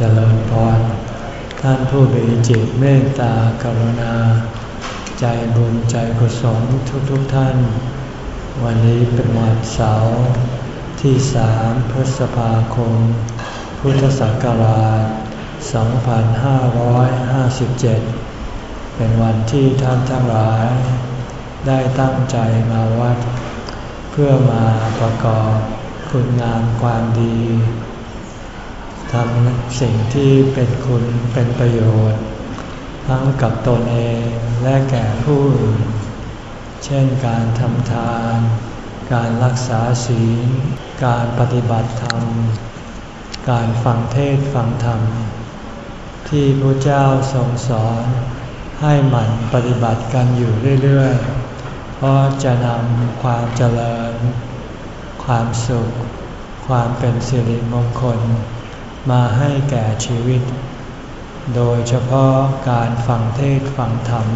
เจริญพร ท่านผู้มีจิตเมตตากรุณา ใจบุญใจกุศลทุกๆทท่าน วันนี้เป็นวันเสาร์ที่สามพฤษภาคม พุทธศักราช 2557 เป็นวันที่ท่านทั้งหลาย ได้ตั้งใจมาวัด เพื่อมาประกอบคุณงามความดี ทำสิ่งที่เป็นคุณเป็นประโยชน์ ทั้งกับตนเองและแก่ผู้อื่น เช่นการทำทาน การรักษาศีล การปฏิบัติธรรม การฟังเทศฟังธรรม ที่พระเจ้าทรงสอนให้หมั่นปฏิบัติกันอยู่เรื่อยๆ เพราะจะนำความเจริญ ความสุข ความเป็นสิริมงคล มาให้แก่ชีวิต โดยเฉพาะการฟังเทศฟังธรรม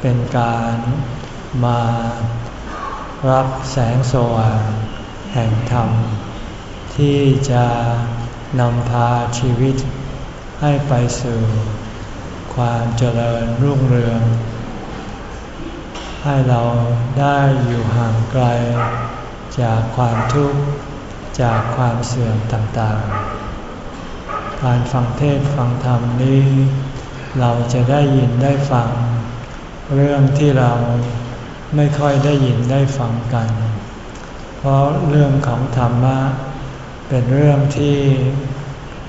เป็นการมารับแสงสว่างแห่งธรรม ที่จะนำพาชีวิตให้ไปสู่ความเจริญรุ่งเรือง ให้เราได้อยู่ห่างไกลจากความทุกข์ จากความเสื่อมต่างๆ การฟังเทศฟังธรรมนี้ เราจะได้ยินได้ฟัง เรื่องที่เราไม่ค่อยได้ยินได้ฟังกัน เพราะเรื่องของธรรมะเป็นเรื่องที่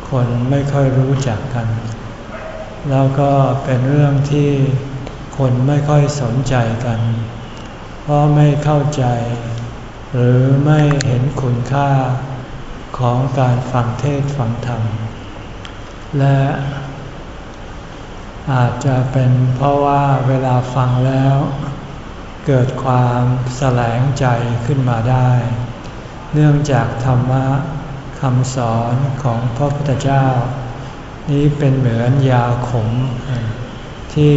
คนไม่ค่อยรู้จักกัน แล้วก็เป็นเรื่องที่คนไม่ค่อยสนใจกัน เพราะไม่เข้าใจ หรือไม่เห็นคุณค่าของการฟังเทศฟังธรรม และอาจจะเป็นเพราะว่าเวลาฟังแล้ว เกิดความแสลงใจขึ้นมาได้ เนื่องจากธรรมะคำสอนของพระพุทธเจ้า นี้เป็นเหมือนยาขม ที่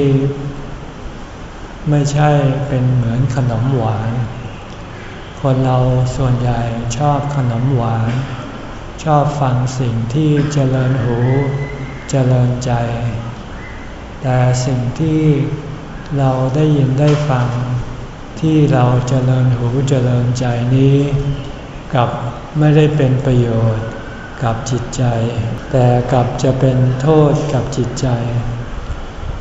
ไม่ใช่เป็นเหมือนขนมหวาน คนเราส่วนใหญ่ชอบขนมหวาน ชอบฟังสิ่งที่เจริญหู เจริญใจ แต่สิ่งที่เราได้ยินได้ฟัง ที่เราเจริญหูเจริญใจนี้ กับไม่ได้เป็นประโยชน์กับจิตใจ แต่กับจะเป็นโทษกับจิตใจ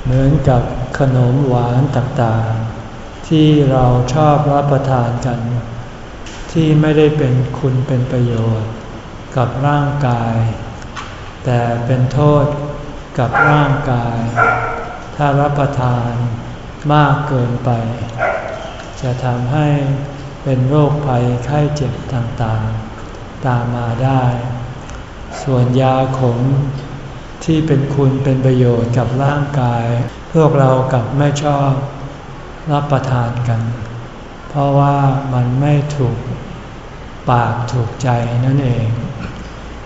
เหมือนกับขนมหวานต่างๆ ที่เราชอบรับประทานกัน ที่ไม่ได้เป็นคุณเป็นประโยชน์ กับร่างกาย แต่เป็นโทษกับร่างกาย ถ้ารับประทานมากเกินไป จะทำให้เป็นโรคภัยไข้เจ็บต่างๆ ตามมาได้ ส่วนยาขมที่เป็นคุณเป็นประโยชน์กับร่างกาย พวกเรากับไม่ชอบรับประทานกัน เพราะว่ามันไม่ถูกปากถูกใจนั่นเอง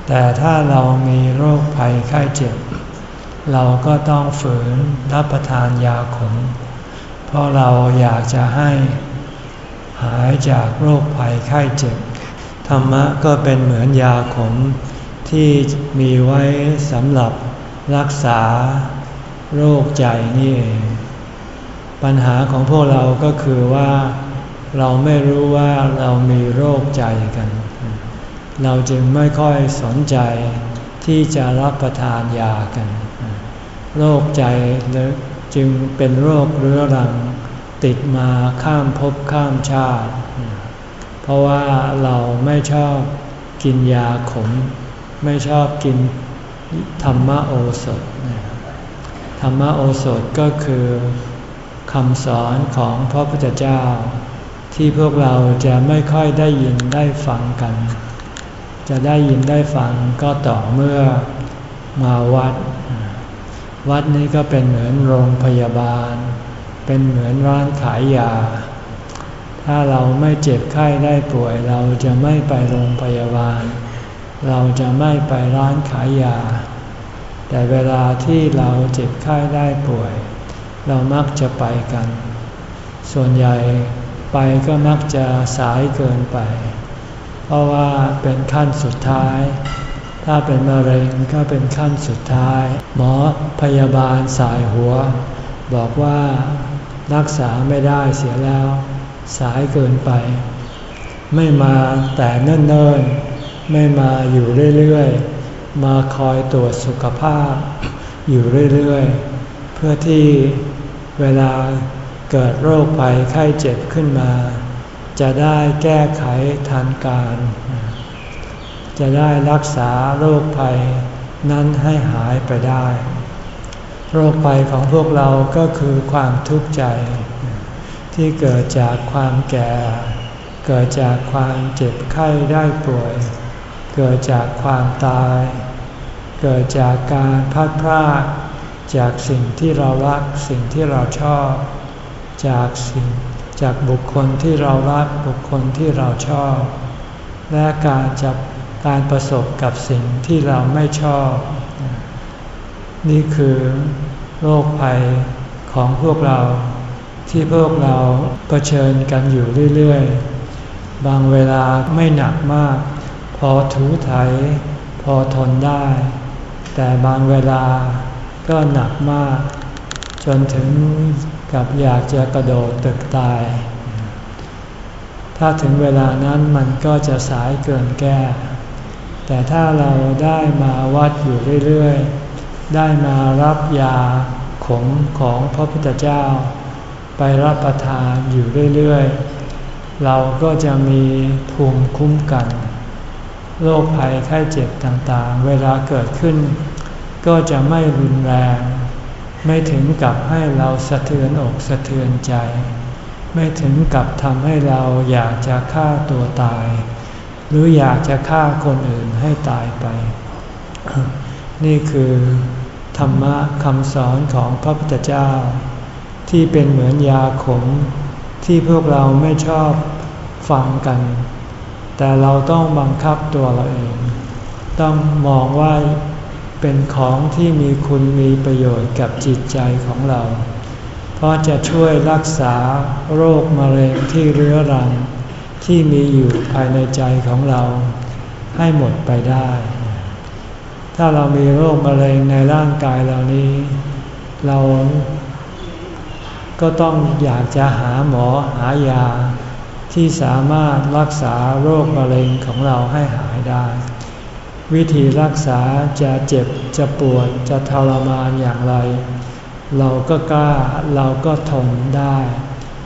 แต่ถ้าเรามีโรคภัยไข้เจ็บ เราก็ต้องฝืนรับประทานยาขม เพราะเราอยากจะให้หายจากโรคภัยไข้เจ็บ ธรรมะก็เป็นเหมือนยาขมที่มีไว้สำหรับรักษาโรคใจนี่เอง ปัญหาของพวกเราก็คือว่าเราไม่รู้ว่าเรามีโรคใจกัน เราจึงไม่ค่อยสนใจที่จะรับประทานยากัน โรคใจจึงเป็นโรคเรื้อรัง ติดมาข้ามภพข้ามชาติ เพราะว่าเราไม่ชอบกินยาขม ไม่ชอบกินธรรมโอสถ ธรรมโอสถก็คือคำสอนของพระพุทธเจ้า ที่พวกเราจะไม่ค่อยได้ยินได้ฟังกัน จะได้ยินได้ฟังก็ต่อเมื่อมาวัด วัดนี้ก็เป็นเหมือนโรงพยาบาล เป็นเหมือนร้านขายยา ถ้าเราไม่เจ็บไข้ได้ป่วย เราจะไม่ไปโรงพยาบาล เราจะไม่ไปร้านขายยา แต่เวลาที่เราเจ็บไข้ได้ป่วย เรามักจะไปกัน ส่วนใหญ่ไปก็มักจะสายเกินไป ราะว่าเป็นขั้นสุดท้าย ถ้าเป็นมะเร็งก็เป็นขั้นสุดท้าย หมอพยาบาลสายหัว บอกว่ารักษาไม่ได้เสียแล้ว สายเกินไป ไม่มาแต่เนิ่นๆ ไม่มาอยู่เรื่อยๆ มาคอยตรวจสุขภาพ อยู่เรื่อยๆ เพื่อที่เวลาเกิดโรคภัยไข้เจ็บขึ้นมา จะได้แก้ไขทันการ จะได้รักษาโรคภัยนั้นให้หายไปได้ โรคภัยของพวกเราก็คือความทุกข์ใจ ที่เกิดจากความแก่ เกิดจากความเจ็บไข้ได้ป่วย เกิดจากความตาย เกิดจากการพัดพรากจากสิ่งที่เรารักสิ่งที่เราชอบ จากสิ่ง จากบุคคลที่เรารักบุคคลที่เราชอบ และการจับการประสบกับสิ่งที่เราไม่ชอบ นี่คือโรคภัยของพวกเราที่พวกเราเผชิญกันอยู่เรื่อยๆ บางเวลาไม่หนักมาก พอถูไถพอทนได้ แต่บางเวลาก็หนักมาก จนถึง กับอยากจะกระโดดตึกตาย ถ้าถึงเวลานั้นมันก็จะสายเกินแก้ แต่ถ้าเราได้มาวัดอยู่เรื่อยๆ ได้มารับยาขมของพระพุทธเจ้า ไปรับประทานอยู่เรื่อยๆ เราก็จะมีภูมิคุ้มกัน โรคภัยไข้เจ็บต่างๆ เวลาเกิดขึ้น ก็จะไม่รุนแรง ไม่ถึงกับให้เราสะเทือนอกสะเทือนใจ ไม่ถึงกับทำให้เราอยากจะฆ่าตัวตาย หรืออยากจะฆ่าคนอื่นให้ตายไป นี่คือธรรมะคำสอนของพระพุทธเจ้า ที่เป็นเหมือนยาขมที่พวกเราไม่ชอบฟังกัน แต่เราต้องบังคับตัวเราเอง ต้องมองว่า เป็นของที่มีคุณมีประโยชน์กับจิตใจของเรา เพราะจะช่วยรักษาโรคมะเร็งที่เรื้อรัง ที่มีอยู่ภายในใจของเรา ให้หมดไปได้ ถ้าเรามีโรคมะเร็งในร่างกายเรานี้ เราก็ต้องอยากจะหาหมอหายาที่สามารถรักษาโรคมะเร็งของเราให้หายได้ วิธีรักษาจะเจ็บจะปวดจะทรมานอย่างไร เราก็กล้าเราก็ทนได้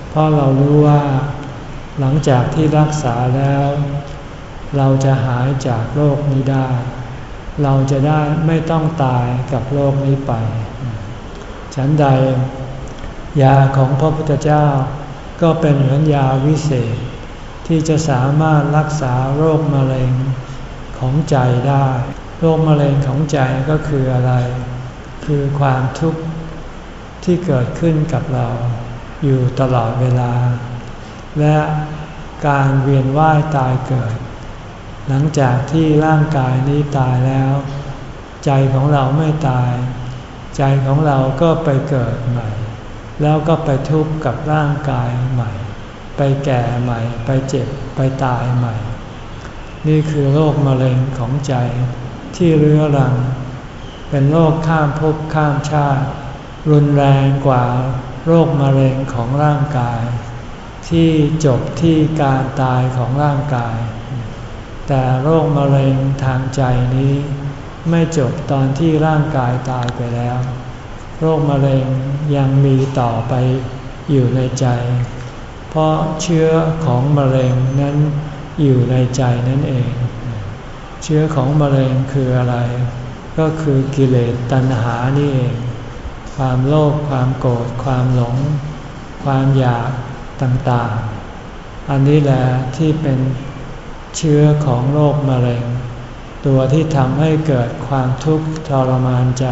เพราะเรารู้ว่า หลังจากที่รักษาแล้ว เราจะหายจากโรคนี้ได้ เราจะได้ไม่ต้องตายกับโรคนี้ไป ฉันใด ยาของพระพุทธเจ้า ก็เป็นเหมือนยาวิเศษ ที่จะสามารถรักษาโรคมะเร็ง ของใจได้โรคมะเร็งของใจก็คืออะไร คือความทุกข์ที่เกิดขึ้นกับเราอยู่ตลอดเวลา และการเวียนว่ายตายเกิด หลังจากที่ร่างกายนี้ตายแล้ว ใจของเราไม่ตาย ใจของเราก็ไปเกิดใหม่ แล้วก็ไปทุกข์กับร่างกายใหม่ ไปแก่ใหม่ ไปเจ็บไปตายใหม่ นี่คือโรคมะเร็งของใจที่เรื้อรัง เป็นโรคข้ามภพข้ามชาติ รุนแรงกว่าโรคมะเร็งของร่างกาย ที่จบที่การตายของร่างกาย แต่โรคมะเร็งทางใจนี้ ไม่จบตอนที่ร่างกายตายไปแล้ว โรคมะเร็งยังมีต่อไปอยู่ในใจ เพราะเชื้อของมะเร็งนั้น อยู่ในใจนั่นเอง เชื้อของมะเร็งคืออะไร ก็คือกิเลสตัณหานี่เอง ความโลภความโกรธความหลง ความอยากต่างๆ อันนี้แหละที่เป็นเชื้อของโรคมะเร็ง ตัวที่ทำให้เกิดความทุกข์ทรมานใจ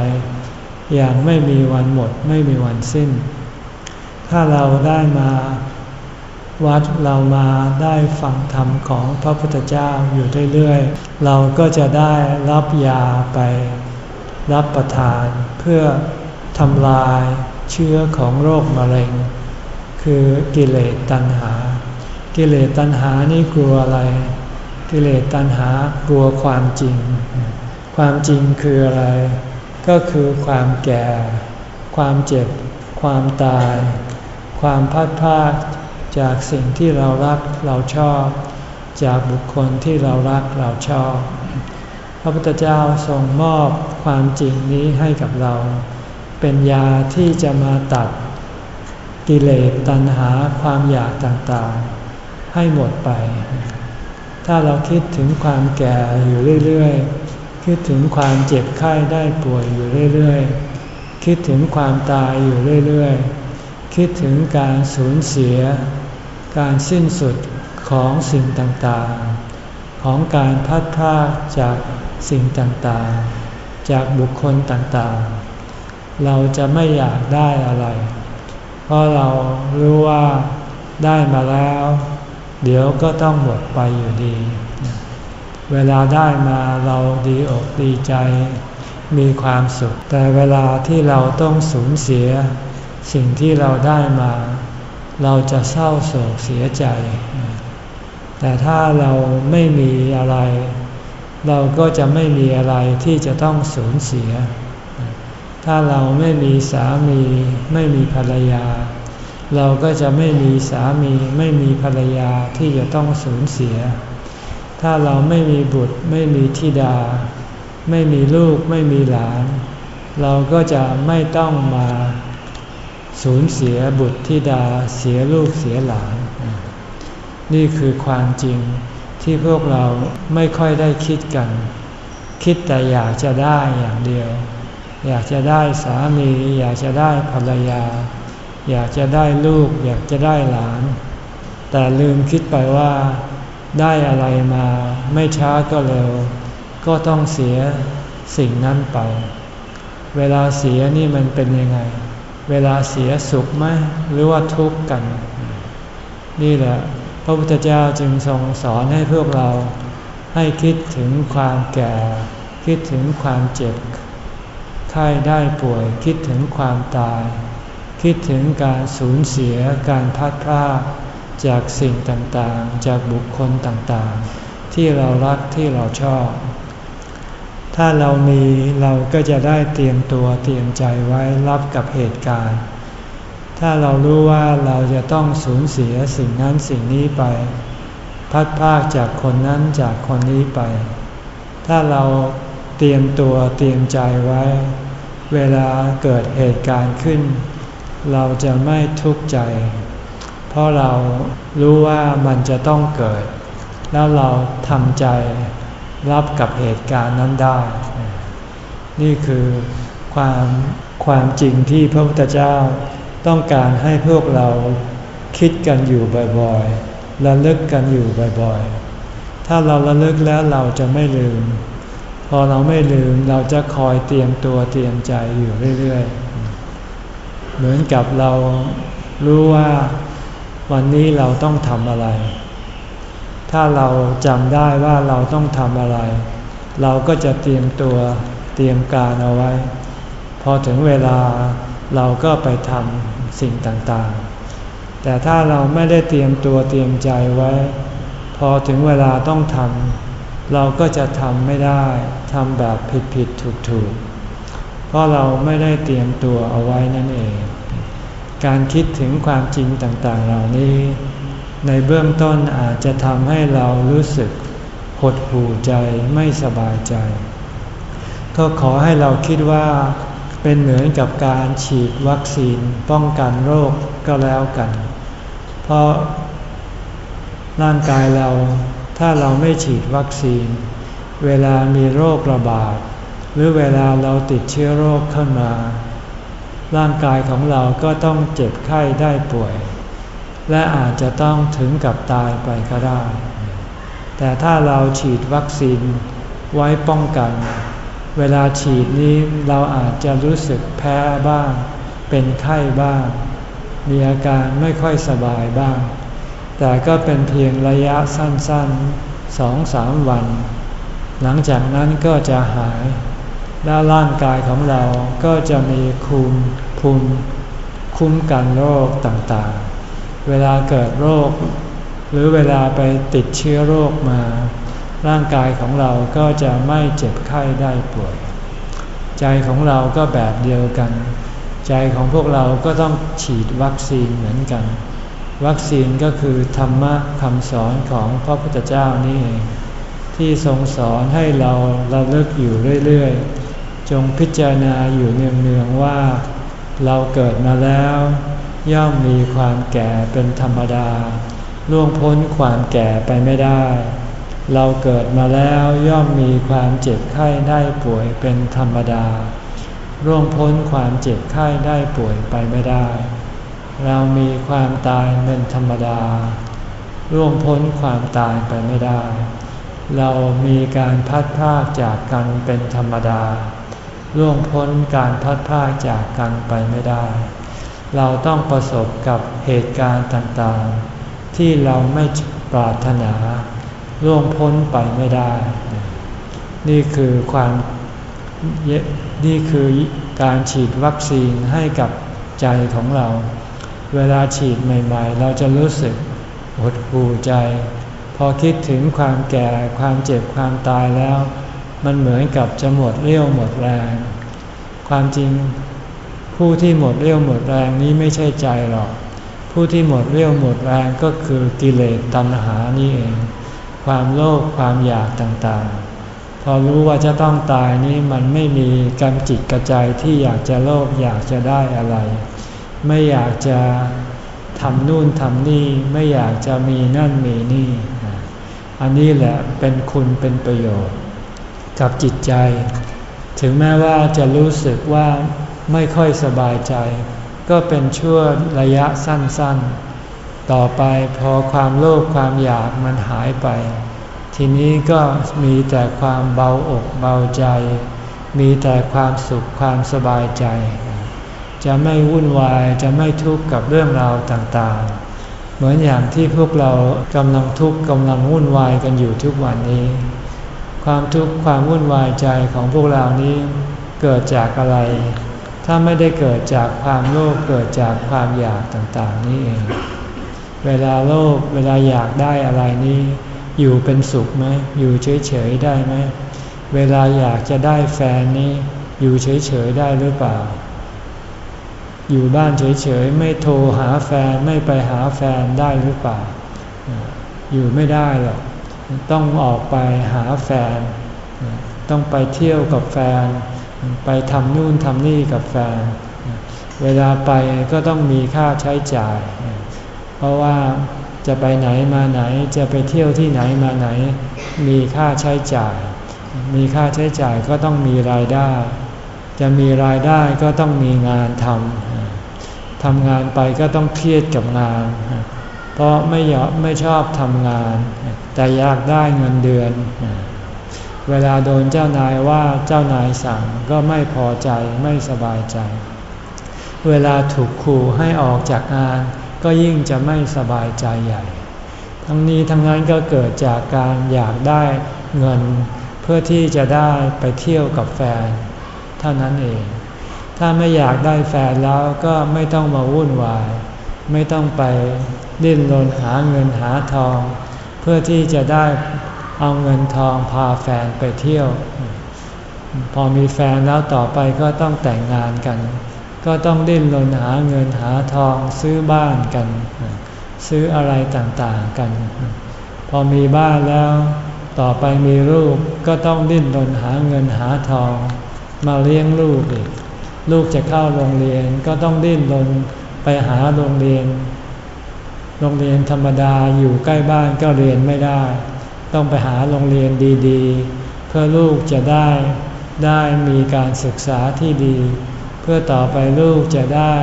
อย่างไม่มีวันหมดไม่มีวันสิ้น ถ้าเราได้มา วัดเรามาได้ฟังธรรมของพระพุทธเจ้าอยู่เรื่อยๆ เราก็จะได้รับยาไปรับประทาน เพื่อทำลายเชื้อของโรคมะเร็ง คือกิเลสตัณหา กิเลสตัณหานี่กลัวอะไร กิเลสตัณหากลัวความจริง ความจริงคืออะไร ก็คือความแก่ ความเจ็บ ความตาย ความพัดพาด จากสิ่งที่เรารักเราชอบ จากบุคคลที่เรารักเราชอบ พระพุทธเจ้าทรงมอบความจริงนี้ให้กับเรา เป็นยาที่จะมาตัดกิเลสตัณหาความอยากต่างๆ ให้หมดไป ถ้าเราคิดถึงความแก่อยู่เรื่อยๆ คิดถึงความเจ็บไข้ได้ป่วยอยู่เรื่อยๆ คิดถึงความตายอยู่เรื่อยๆ คิดถึงการสูญเสีย การสิ้นสุดของสิ่งต่างๆ ของการพัดพาจากสิ่งต่างๆ จากบุคคลต่างๆ เราจะไม่อยากได้อะไร เพราะเรารู้ว่าได้มาแล้ว เดี๋ยวก็ต้องหมดไปอยู่ดี เวลาได้มาเราดีอกดีใจ มีความสุข แต่เวลาที่เราต้องสูญเสีย สิ่งที่เราได้มา เราจะเศร้าโศกเสียใจ แต่ถ้าเราไม่มีอะไร เราก็จะไม่มีอะไรที่จะต้องสูญเสีย ถ้าเราไม่มีสามีไม่มีภรรยา เราก็จะไม่มีสามีไม่มีภรรยาที่จะต้องสูญเสีย ถ้าเราไม่มีบุตรไม่มีธิดา ไม่มีลูกไม่มีหลาน เราก็จะไม่ต้องมา สูญเสียบุตรธิดาเสียลูกเสียหลาน นี่คือความจริงที่พวกเราไม่ค่อยได้คิดกัน คิดแต่อยากจะได้อย่างเดียว อยากจะได้สามี อยากจะได้ภรรยา อยากจะได้ลูก อยากจะได้หลาน แต่ลืมคิดไปว่า ได้อะไรมาไม่ช้าก็เร็ว ก็ต้องเสียสิ่งนั้นไป เวลาเสียนี่มันเป็นยังไง เวลาเสียสุขไหมหรือว่าทุกข์กัน นี่แหละพระพุทธเจ้าจึงทรงสอนให้พวกเราให้คิดถึงความแก่ คิดถึงความเจ็บไข้ได้ป่วยคิดถึงความตาย คิดถึงการสูญเสียการพัดพลาดจากสิ่งต่างๆ จากบุคคลต่างๆ ที่เรารักที่เราชอบ ถ้าเรามีเราก็จะได้เตรียมตัวเตรียมใจไว้รับกับเหตุการณ์ ถ้าเรารู้ว่าเราจะต้องสูญเสียสิ่งนั้นสิ่งนี้ไป พัดพากจากคนนั้นจากคนนี้ไป ถ้าเราเตรียมตัวเตรียมใจไว้ เวลาเกิดเหตุการณ์ขึ้น เราจะไม่ทุกข์ใจ เพราะเรารู้ว่ามันจะต้องเกิด แล้วเราทำใจ รับกับเหตุการณ์นั้นได้ นี่คือความความจริงที่พระพุทธเจ้าต้องการให้พวกเราคิดกันอยู่บ่อยๆระลึกกันอยู่บ่อยๆ ถ้าเราระลึกแล้วเราจะไม่ลืม พอเราไม่ลืมเราจะคอยเตรียมตัวเตรียมใจอยู่เรื่อยๆ เหมือนกับเรารู้ว่าวันนี้เราต้องทำอะไร ถ้าเราจำได้ว่าเราต้องทำอะไร เราก็จะเตรียมตัวเตรียมการเอาไว้ พอถึงเวลาเราก็ไปทำสิ่งต่างๆ แต่ถ้าเราไม่ได้เตรียมตัวเตรียมใจไว้ พอถึงเวลาต้องทำเราก็จะทำไม่ได้ทำแบบผิดผิดถูกถูกเพราะเราไม่ได้เตรียมตัวเอาไว้นั่นเอง การคิดถึงความจริงต่างๆ เหล่านี้ ในเบื้องต้นอาจจะทำให้เรารู้สึกหดหู่ใจไม่สบายใจ ก็ขอให้เราคิดว่าเป็นเหมือนกับการฉีดวัคซีนป้องกันโรคก็แล้วกัน เพราะร่างกายเราถ้าเราไม่ฉีดวัคซีน เวลามีโรคระบาด หรือเวลาเราติดเชื้อโรคเข้ามา ร่างกายของเราก็ต้องเจ็บไข้ได้ป่วย และอาจจะต้องถึงกับตายไปก็ได้ แต่ถ้าเราฉีดวัคซีนไว้ป้องกัน เวลาฉีดนี้เราอาจจะรู้สึกแพ้บ้าง เป็นไข้บ้าง มีอาการไม่ค่อยสบายบ้าง แต่ก็เป็นเพียงระยะสั้นๆสองสามวัน หลังจากนั้นก็จะหาย แล้วร่างกายของเราก็จะมีคุมภูมิคุ้มกันโรคต่างๆ เวลาเกิดโรค หรือเวลาไปติดเชื้อโรคมา ร่างกายของเราก็จะไม่เจ็บไข้ได้ป่วย ใจของเราก็แบบเดียวกัน ใจของพวกเราก็ต้องฉีดวัคซีนเหมือนกัน วัคซีนก็คือธรรมะคำสอนของพระพุทธเจ้านี่เองที่ทรงสอนให้เราเราเลิกอยู่เรื่อยๆ จงพิจารณาอยู่เนืองๆว่า เราเกิดมาแล้ว ย่อมมีความแก่เป็นธรรมดา ล่วงพ้นความแก่ไปไม่ได้ เราเกิดมาแล้วย่อมมีความเจ็บไข้ได้ป่วยเป็นธรรมดา ร่วงพ้นความเจ็บไข้ได้ป่วยไปไม่ได้ เรามีความตายเป็นธรรมดา ร่วงพ้นความตายไปไม่ได้ เรามีการพัดพากจากกันเป็นธรรมดาล่วงพ้นการพัดพากจากกันไปไม่ได้ เราต้องประสบกับเหตุการณ์ต่างๆ ที่เราไม่ปรารถนาล่วงพ้นไปไม่ได้ นี่คือความนี่คือการฉีดวัคซีนให้กับใจของเรา เวลาฉีดใหม่ ๆ เราจะรู้สึกหดหู่ใจ พอคิดถึงความแก่ความเจ็บความตายแล้ว มันเหมือนกับจะหมดเรี่ยวหมดแรง ความจริง ผู้ที่หมดเรี่ยวหมดแรงนี้ไม่ใช่ใจหรอก ผู้ที่หมดเรี่ยวหมดแรงก็คือกิเลสตัณหานี่เอง ความโลภความอยากต่างๆ พอรู้ว่าจะต้องตายนี้มันไม่มีกำจิตกระใจที่อยากจะโลภอยากจะได้อะไร ไม่อยากจะทำนู่นทำนี่ไม่อยากจะมีนั่นมีนี่ อันนี้แหละเป็นคุณเป็นประโยชน์ กับจิตใจ ถึงแม้ว่าจะรู้สึกว่า ไม่ค่อยสบายใจ ก็เป็นชั่วระยะสั้นๆ ต่อไปพอความโลภความอยากมันหายไป ทีนี้ก็มีแต่ความเบาอกเบาใจ มีแต่ความสุขความสบายใจ จะไม่วุ่นวายจะไม่ทุกข์กับเรื่องราวต่างๆ เหมือนอย่างที่พวกเรากำลังทุกข์กำลังวุ่นวายกันอยู่ทุกวันนี้ความทุกข์ความวุ่นวายใจของพวกเรานี้เกิดจากอะไร ถ้าไม่ได้เกิดจากความโลภเกิดจากความอยากต่างๆนี่เอง เวลาโลภเวลาอยากได้อะไรนี้ อยู่เป็นสุขไหมอยู่เฉยๆได้ไหมเวลาอยากจะได้แฟนนี้ อยู่เฉยๆได้หรือเปล่า อยู่บ้านเฉยๆไม่โทรหาแฟนไม่ไปหาแฟนได้หรือเปล่า อยู่ไม่ได้หรอกต้องออกไปหาแฟน ต้องไปเที่ยวกับแฟน ไปทำนู่นทำนี่กับแฟน เวลาไปก็ต้องมีค่าใช้จ่าย เพราะว่าจะไปไหนมาไหนจะไปเที่ยวที่ไหนมาไหน มีค่าใช้จ่าย มีค่าใช้จ่ายก็ต้องมีรายได้ จะมีรายได้ก็ต้องมีงานทำทำงานไปก็ต้องเครียดกับงาน เพราะไม่ยากไม่ชอบทำงาน แต่อยากได้เงินเดือน เวลาโดนเจ้านายว่าเจ้านายสั่งก็ไม่พอใจไม่สบายใจ เวลาถูกขู่ให้ออกจากงานก็ยิ่งจะไม่สบายใจใหญ่ ทั้งนี้ทั้งนั้นก็เกิดจากการอยากได้เงิน เพื่อที่จะได้ไปเที่ยวกับแฟน เท่านั้นเอง ถ้าไม่อยากได้แฟนแล้วก็ไม่ต้องมาวุ่นวาย ไม่ต้องไปดิ้นรนหาเงินหาทอง เพื่อที่จะได้ เอาเงินทองพาแฟนไปเที่ยว พอมีแฟนแล้วต่อไปก็ต้องแต่งงานกัน ก็ต้องดิ้นรนหาเงินหาทองซื้อบ้านกัน ซื้ออะไรต่างๆกัน พอมีบ้านแล้ว ต่อไปมีลูกก็ต้องดิ้นรนหาเงินหาทอง มาเลี้ยงลูกอีกลูกจะเข้าโรงเรียนก็ต้องดิ้นรนไปหาโรงเรียน โรงเรียนธรรมดาอยู่ใกล้บ้านก็เรียนไม่ได้ ต้องไปหาโรงเรียนดีๆ เพื่อลูกจะได้ได้มีการศึกษาที่ดี เพื่อต่อไปลูกจะได้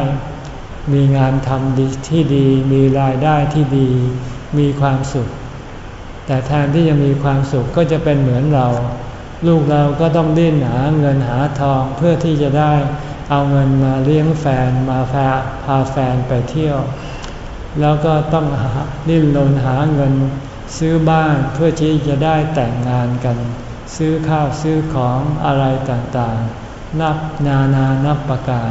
มีงานทำดีที่ดี มีรายได้ที่ดี มีความสุข แต่แทนที่จะมีความสุขก็จะเป็นเหมือนเรา ลูกเราก็ต้องดิ้นหาเงินหาทองเพื่อที่จะได้เอาเงินมาเลี้ยงแฟนมาพาพาแฟนไปเที่ยว แล้วก็ต้องหาดิ้นรนหาเงิน ซื้อบ้านเพื่อที่จะได้แต่งงานกัน ซื้อข้าวซื้อของอะไรต่างๆ นับนานานับประการ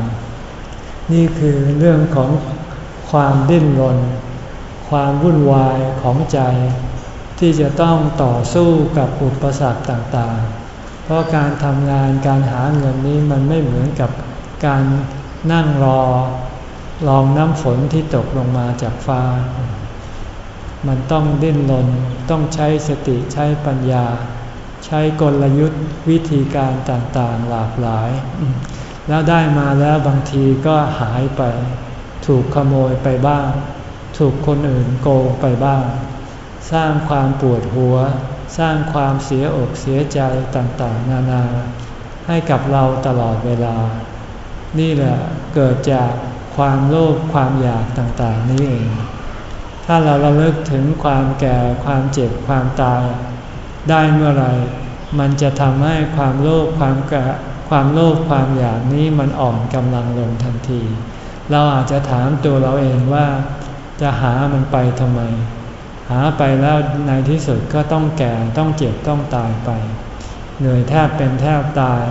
นี่คือเรื่องของความดิ้นรน ความวุ่นวายของใจ ที่จะต้องต่อสู้กับอุปสรรคต่างๆ เพราะการทำงานการหาเงินนี้มันไม่เหมือนกับการนั่งรอ ลองน้ำฝนที่ตกลงมาจากฟ้า มันต้องดิ้นรนต้องใช้สติใช้ปัญญา ใช้กลยุทธ์วิธีการต่างๆหลากหลาย แล้วได้มาแล้วบางทีก็หายไป ถูกขโมยไปบ้าง ถูกคนอื่นโกงไปบ้าง สร้างความปวดหัว สร้างความเสียอกเสียใจต่างๆ นานา ให้กับเราตลอดเวลา นี่แหละเกิดจากความโลภความอยากต่างๆ นี้เอง ถ้าเราระลึกถึงความแก่ความเจ็บความตาย ได้เมื่อไรมันจะทำให้ความโลภความแก่ความโลภความอยากนี้มันอ่อนกำลังลงทันที เราอาจจะถามตัวเราเองว่า จะหามันไปทำไม หาไปแล้วในที่สุดก็ต้องแก่ต้องเจ็บต้องตายไป เหนื่อยแทบเป็นแทบตาย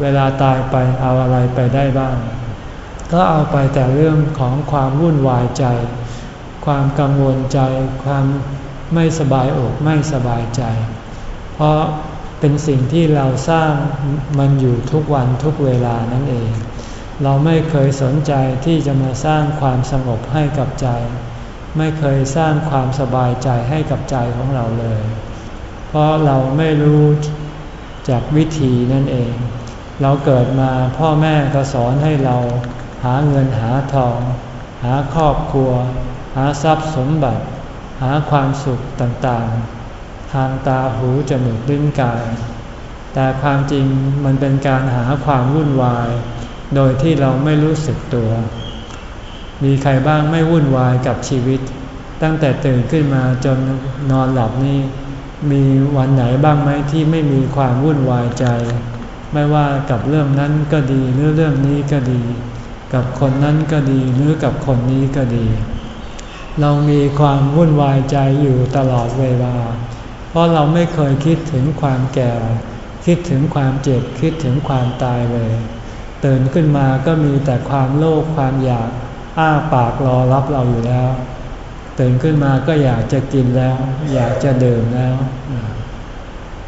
เวลาตายไปเอาอะไรไปได้บ้าง ก็เอาไปแต่เรื่องของความวุ่นวายใจ ความกังวลใจ ความไม่สบายอกไม่สบายใจ เพราะเป็นสิ่งที่เราสร้างมันอยู่ทุกวันทุกเวลานั่นเอง เราไม่เคยสนใจที่จะมาสร้างความสงบให้กับใจ ไม่เคยสร้างความสบายใจให้กับใจของเราเลย เพราะเราไม่รู้จากวิธีนั่นเอง เราเกิดมาพ่อแม่ก็สอนให้เราหาเงินหาทอง หาครอบครัวาทรัพย์สมบัติ หาความสุขต่างๆ ทางตาหูจมูกลิ้นกาย แต่ความจริงมันเป็นการหาความวุ่นวาย โดยที่เราไม่รู้สึกตัว มีใครบ้างไม่วุ่นวายกับชีวิต ตั้งแต่ตื่นขึ้นมาจนนอนหลับนี่มีวันไหนบ้างไหมที่ไม่มีความวุ่นวายใจ ไม่ว่ากับเรื่องนั้นก็ดีหรือเรื่องนี้ก็ดี กับคนนั้นก็ดีหรือกับคนนี้ก็ดี เรามีความวุ่นวายใจอยู่ตลอดเวลา เพราะเราไม่เคยคิดถึงความแก่ คิดถึงความเจ็บ คิดถึงความตายเลย ตื่นขึ้นมาก็มีแต่ความโลภความอยากอ้าปากรอรับเราอยู่แล้ว ตื่นขึ้นมาก็อยากจะกินแล้ว อยากจะดื่มแล้ว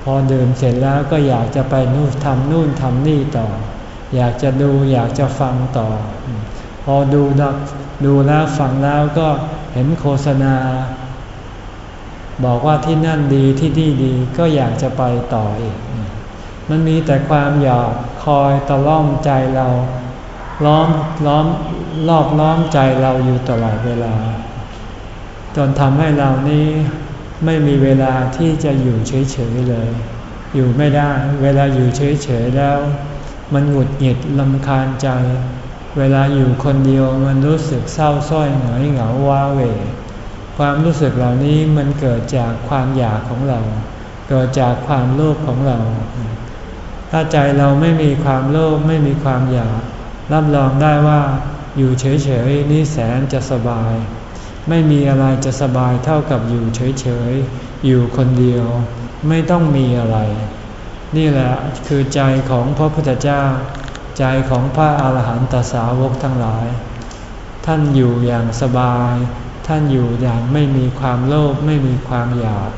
พอดื่มเสร็จแล้วก็อยากจะไปนู่นทำนู่นทำนี่ต่อ อยากจะดูอยากจะฟังต่อ พอดูดูแล้วฟังแล้วก็ เห็นโฆษณา บอกว่าที่นั่นดีที่นี่ดีก็อยากจะไปต่ออีก มันมีแต่ความอยากคอยตะล่อมใจเรา ล้อมล้อมรอบล้อมใจเราอยู่ตลอดเวลา จนทำให้เรานี้ไม่มีเวลาที่จะอยู่เฉยๆเลย อยู่ไม่ได้ เวลาอยู่เฉยๆแล้ว มันหงุดหงิดลำคาญใจ เวลาอยู่คนเดียวมันรู้สึกเศร้าส้อยหงอยเหงาว้าเหวความรู้สึกเหล่านี้มันเกิดจากความอยากของเรา เกิดจากความโลภของเรา ถ้าใจเราไม่มีความโลภไม่มีความอยาก รับรองได้ว่าอยู่เฉยๆนี่แสนจะสบาย ไม่มีอะไรจะสบายเท่ากับอยู่เฉยๆอยู่คนเดียว ไม่ต้องมีอะไร นี่แหละคือใจของพระพุทธเจ้า ใจของพระอาหารหันตสาวกทั้งหลาย ท่านอยู่อย่างสบาย ท่านอยู่อย่างไม่มีความโลภไม่มีความอยาก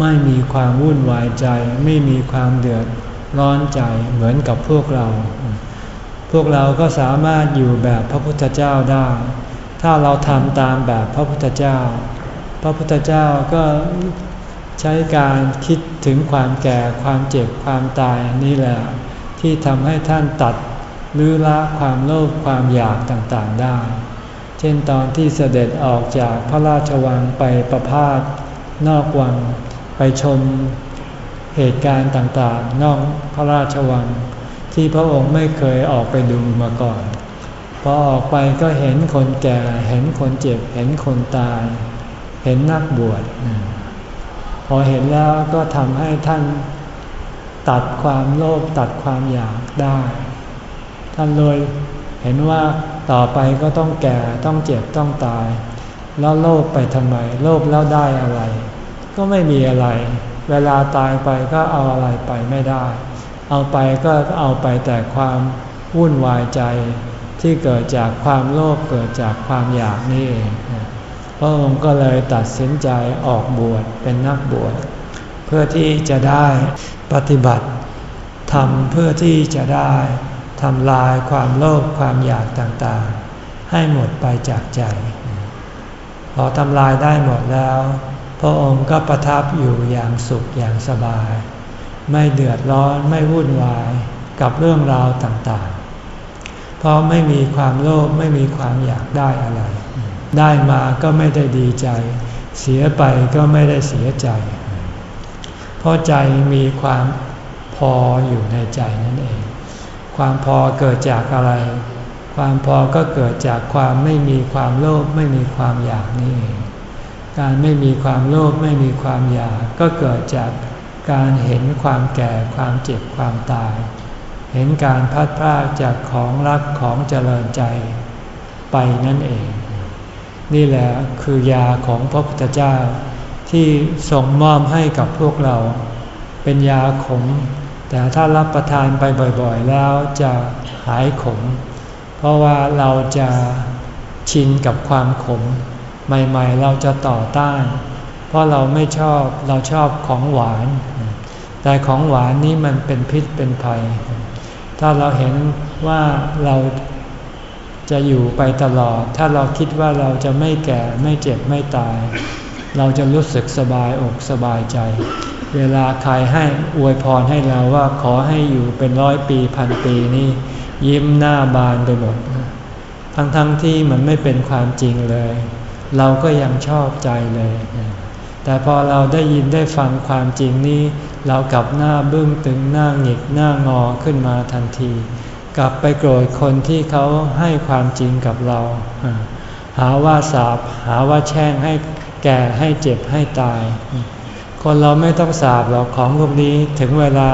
ไม่มีความวุ่นวายใจ ไม่มีความเดือดร้อนใจเหมือนกับพวกเรา พวกเราก็สามารถอยู่แบบพระพุทธเจ้าได้ ถ้าเราทำตามแบบพระพุทธเจ้า พระพุทธเจ้าก็ใช้การคิดถึงความแก่ความเจ็บความตายนี่แหละ ที่ทำให้ท่านตัดหรือละความโลภความอยากต่างๆได้ เช่นตอนที่เสด็จออกจากพระราชวังไปประพาสนอกวังไปชมเหตุการณ์ต่างๆ นอกพระราชวัง ที่พระองค์ไม่เคยออกไปดูมาก่อน พอออกไปก็เห็นคนแก่ เห็นคนเจ็บ เห็นคนตาย เห็นนักบวช พอเห็นแล้วก็ทำให้ท่าน ตัดความโลภตัดความอยากได้ ท่านเลยเห็นว่าต่อไปก็ต้องแก่ต้องเจ็บต้องตาย แล้วโลภไปทำไม โลภแล้วได้อะไร ก็ไม่มีอะไร เวลาตายไปก็เอาอะไรไปไม่ได้ เอาไปก็เอาไปแต่ความวุ่นวายใจที่เกิดจากความโลภเกิดจากความอยากนี่เองพระองค์ก็เลยตัดสินใจออกบวชเป็นนักบวช พื่อที่จะได้ปฏิบัติทำเพื่อที่จะได้ทำลายความโลภความอยากต่างๆ ให้หมดไปจากใจ พอทำลายได้หมดแล้ว พระองค์ก็ประทับอยู่อย่างสุขอย่างสบาย ไม่เดือดร้อนไม่วุ่นวายกับเรื่องราวต่างๆ เพราะไม่มีความโลภไม่มีความอยากได้อะไร ได้มาก็ไม่ได้ดีใจ เสียไปก็ไม่ได้เสียใจ เพราะใจมีความพออยู่ในใจนั่นเอง ความพอเกิดจากอะไร ความพอก็เกิดจากความไม่มีความโลภไม่มีความอยากนี่เองการไม่มีความโลภไม่มีความอยาก ก็เกิดจากการเห็นความแก่ความเจ็บความตาย เห็นการพัดพลาดจากของรักของเจริญใจไปนั่นเอง นี่แหละคือยาของพระพุทธเจ้า ที่ส่งมอบให้กับพวกเรา เป็นยาขม แต่ถ้ารับประทานไปบ่อยๆ แล้วจะหายขม เพราะว่าเราจะชินกับความขม ใหม่ๆ เราจะต่อต้าน เพราะเราไม่ชอบเราชอบของหวาน แต่ของหวานนี้มันเป็นพิษเป็นภัย ถ้าเราเห็นว่าเราจะอยู่ไปตลอด ถ้าเราคิดว่าเราจะไม่แก่ไม่เจ็บไม่ตาย เราจะรู้สึกสบายอกสบายใจ เวลาใครให้อวยพรให้เราว่าขอให้อยู่เป็นร้อยปีพันปีนี่ยิ้มหน้าบานไปหมด ทั้งๆทที่มันไม่เป็นความจริงเลย เราก็ยังชอบใจเลย แต่พอเราได้ยินได้ฟังความจริงนี้ เรากลับหน้าบึ้งตึงหน้าหงิกหน้างอขึ้นมาทันที กลับไปโกรธคนที่เขาให้ความจริงกับเรา หาว่าสาบหาว่าแช่งให้ แก่ให้เจ็บให้ตาย คนเราไม่ต้องสาบหรอกของพวกนี้ถึงเวลา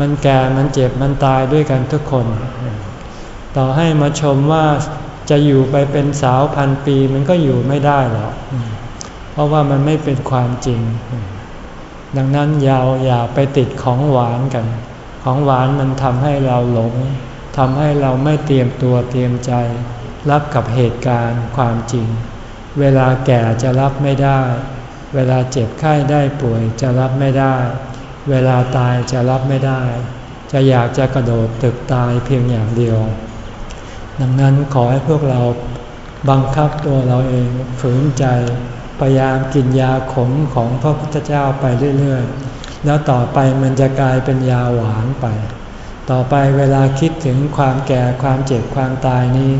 มันแก่มันเจ็บมันตายด้วยกันทุกคน ต่อให้มาชมว่าจะอยู่ไปเป็นสาวพันปีมันก็อยู่ไม่ได้หรอก เพราะว่ามันไม่เป็นความจริง ดังนั้นยาวอย่าไปติดของหวานกัน ของหวานมันทำให้เราหลงทำให้เราไม่เตรียมตัวเตรียมใจ รับกับเหตุการณ์ความจริง เวลาแก่จะรับไม่ได้ เวลาเจ็บไข้ได้ป่วยจะรับไม่ได้ เวลาตายจะรับไม่ได้ จะอยากจะกระโดดตึกตายเพียงอย่างเดียว ดังนั้นขอให้พวกเราบังคับตัวเราเองฝืนใจพยายามกินยาขมของพระพุทธเจ้าไปเรื่อยๆ แล้วต่อไปมันจะกลายเป็นยาหวานไป ต่อไปเวลาคิดถึงความแก่ความเจ็บความตายนี้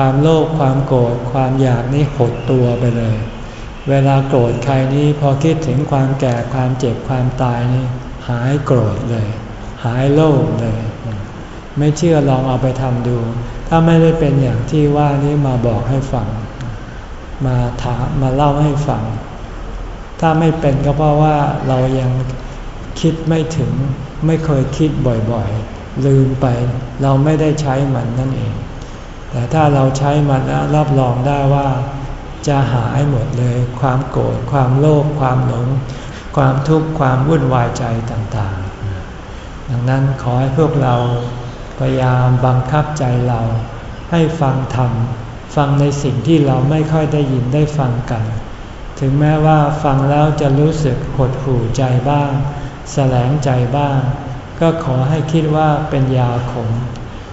ความโลภความโกรธความอยากนี้หดตัวไปเลย เวลาโกรธใครนี้พอคิดถึงความแก่ความเจ็บความตายนี่หายโกรธเลย หายโลภเลย ไม่เชื่อลองเอาไปทำดู ถ้าไม่ได้เป็นอย่างที่ว่านี้มาบอกให้ฟัง มาถามมาเล่าให้ฟัง ถ้าไม่เป็นก็เพราะว่าเรายังคิดไม่ถึงไม่เคยคิดบ่อยๆ ลืมไปเราไม่ได้ใช้มันนั่นเอง แต่ถ้าเราใช้มันแล้วรับรองได้ว่า จะหายหมดเลย ความโกรธความโลภความหลง ความทุกข์ความวุ่นวายใจต่างๆ ดังนั้นขอให้พวกเราพยายามบังคับใจเราให้ฟังธรรมฟังในสิ่งที่เราไม่ค่อยได้ยินได้ฟังกัน ถึงแม้ว่าฟังแล้วจะรู้สึกหดหู่ใจบ้าง แสลงใจบ้าง ก็ขอให้คิดว่าเป็นยาขม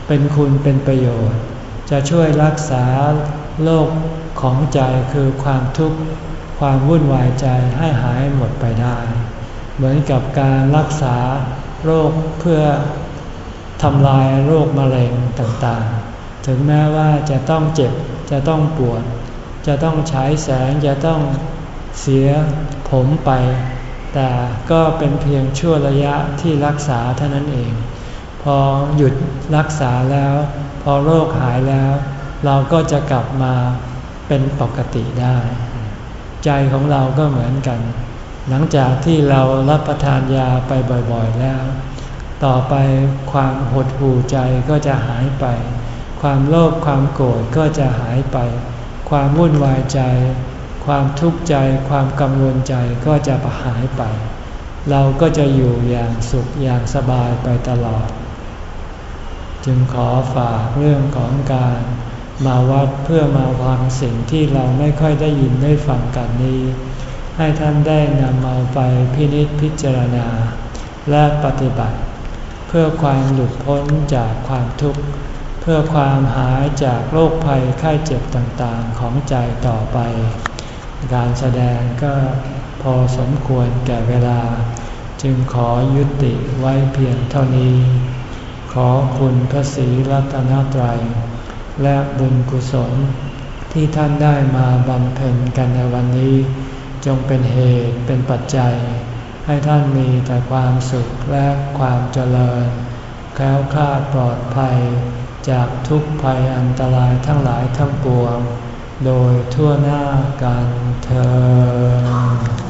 เป็นคุณเป็นประโยชน์ จะช่วยรักษาโรคของใจคือความทุกข์ ความวุ่นวายใจให้หายหมดไปได้ เหมือนกับการรักษาโรคเพื่อทำลายโรคมะเร็งต่างๆ ถึงแม้ว่าจะต้องเจ็บ จะต้องปวด จะต้องใช้แสง จะต้องเสียผมไป แต่ก็เป็นเพียงชั่วระยะที่รักษาเท่านั้นเอง พอหยุดรักษาแล้ว พอโรคหายแล้ว เราก็จะกลับมาเป็นปกติได้ ใจของเราก็เหมือนกัน หลังจากที่เรารับประทานยาไปบ่อยๆแล้ว ต่อไปความหดหู่ใจก็จะหายไป ความโลภความโกรธก็จะหายไป ความวุ่นวายใจ ความทุกข์ใจ ความกังวลใจก็จะหายไป เราก็จะอยู่อย่างสุขอย่างสบายไปตลอด จึงขอฝากเรื่องของการมาวัดเพื่อมาฟังสิ่งที่เราไม่ค่อยได้ยินได้ฟังกันนี้ ให้ท่านได้นำเอาไปพินิจพิจารณา และปฏิบัติ เพื่อความหลุดพ้นจากความทุกข์ เพื่อความหายจากโรคภัยไข้เจ็บต่างๆของใจต่อไป การแสดงก็พอสมควรแก่เวลา จึงขอยุติไว้เพียงเท่านี้ ขอคุณพระศรีรัตนตรัย และบุญกุศล ที่ท่านได้มาบำเพ็ญกันในวันนี้ จงเป็นเหตุเป็นปัจจัย ให้ท่านมีแต่ความสุขและความเจริญ แคล้วคลาดปลอดภัย จากทุกภัยอันตรายทั้งหลายทั้งปวง โดยทั่วหน้ากันเธอ